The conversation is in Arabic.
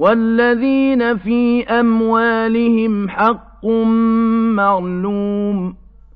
وَالَّذِينَ فِي أَمْوَالِهِمْ حَقٌّ مَّعْلُومٌ